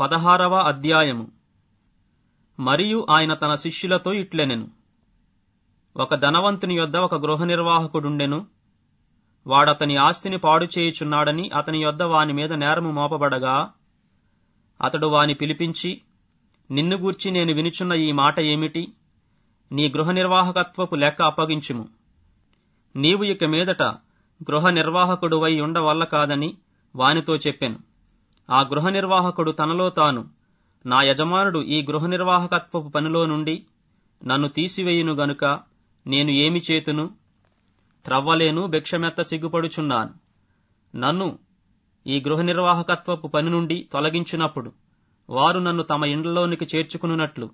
పదహారవ అధ్యాయము. మరియు ఆయన తన శిష్యులతో ఇట్లెనెను. ఒక ధనవంతుని యొద్ద ఒక గృహ నిర్వాహకుడుండెను వాడతని ఆస్తిని పాడు చేయుచున్నాడని అతని యొద్ద వాని మీద నేరము మోపబడగా అతడు వాని పిలిపించి నిన్ను గూర్చి నేను వినుచున్న ఈ మాట ఏమిటి? నీ గృహ నిర్వాహకత్వపు లెక్క అప్పగించుము. నీవు ఇక మీదట గృహ నిర్వాహకుడువై ఉండవల్ల కాదని వానితో చెప్పాను. ఆ గృహ నిర్వాహకుడు తనలో తాను. నా యజమానుడు ఈ గృహ నిర్వాహకత్వపు పనిలో నుండి నన్ను తీసివేయును గనుక నేను ఏమి చేతును? త్రవ్వలేను భిక్షమెత్త సిగ్గుపడుచున్నాను. నన్ను ఈ గృహ నిర్వాహకత్వపు పని నుండి తొలగించినప్పుడు వారు నన్ను తమ ఇండ్లలోనికి చేర్చుకున్నట్లు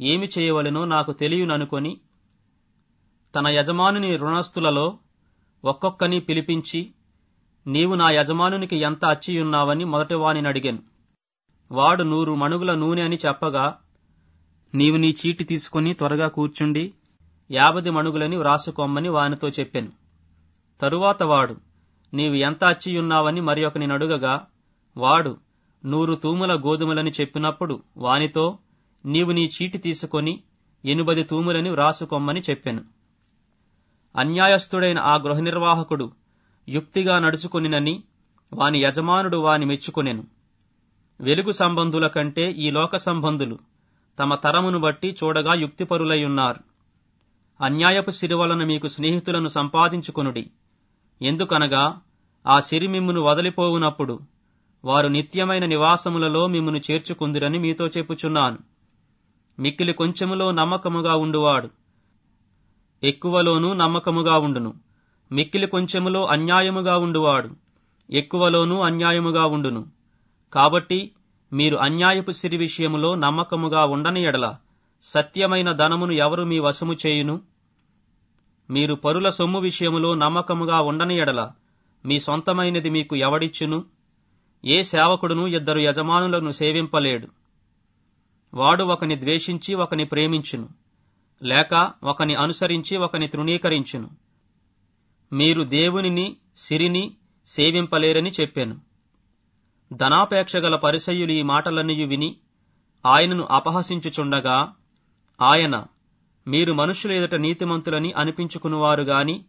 ఏమి చేయవలెనో నాకు తెలియననుకొని తన యజమానుని రుణస్థులలో ఒక్కొక్కని పిలిపించి నీవు నా యజమానునికి ఎంత అచ్చియున్నావని మొదటివానిని అడిగాను వాడు నూరు మణుగుల నూనె అని చెప్పగా నీవు నీ చీటి తీసుకుని త్వరగా కూర్చుండి యాభది మణుగులని వ్రాసుకోమ్మని వానితో చెప్పాను. తరువాత వాడు నీవు ఎంత అచ్చియున్నావని మరి ఒక అడుగగా వాడు నూరు తూముల గోధుమలని చెప్పినప్పుడు వానితో నీవు నీ చీటి తీసుకొని ఎనుబది తూములని వ్రాసుకోమ్మని చెప్పాను. అన్యాయస్థుడైన ఆ గృహ నిర్వాహకుడు యుక్తిగా నడుచుకొనినని వాని యజమానుడు వాని మెచ్చుకొనెను. వెలుగు సంబంధుల కంటే ఈ లోక సంబంధులు తమ తరమును బట్టి చూడగా యుక్తిపరులై ఉన్నారు అన్యాయపు సిరివలన మీకు స్నేహితులను సంపాదించుకొనుడి. ఎందుకనగా ఆ సిరి మిమ్మును వదిలిపోవునప్పుడు వారు నిత్యమైన నివాసములలో మిమ్మును చేర్చుకుందిరని మీతో చెప్పుచున్నాను. మిక్కిలి కొంచెములో నమ్మకముగా ఉండువాడు. ఎక్కువలోనూ నమ్మకముగా ఉండును. మిక్కిలి కొంచెములో అన్యాయముగా ఉండువాడు. ఎక్కువలోనూ అన్యాయముగా ఉండును. కాబట్టి మీరు అన్యాయపు సిరి విషయములో నమ్మకముగా ఉండని ఎడల సత్యమైన ధనమును ఎవరు మీ వశము చేయును? మీరు పరుల సొమ్ము విషయములో నమ్మకముగా ఉండని ఎడల మీ సొంతమైనది మీకు ఎవడిచ్చును? ఏ సేవకుడును ఇద్దరు యజమానులను సేవింపలేడు. వాడు ఒకని ద్వేషించి ఒకని ప్రేమించును. లేక ఒకని అనుసరించి ఒకని తృణీకరించును. మీరు దేవునిని సిరిని సేవింపలేరని చెప్పాను. ధనాపేక్ష గల పరిసయ్యులు ఈ మాటలన్నీ విని ఆయనను అపహసించుచుండగా ఆయన మీరు మనుషుల ఎదుట నీతిమంతులని అనిపించుకునివారు గాని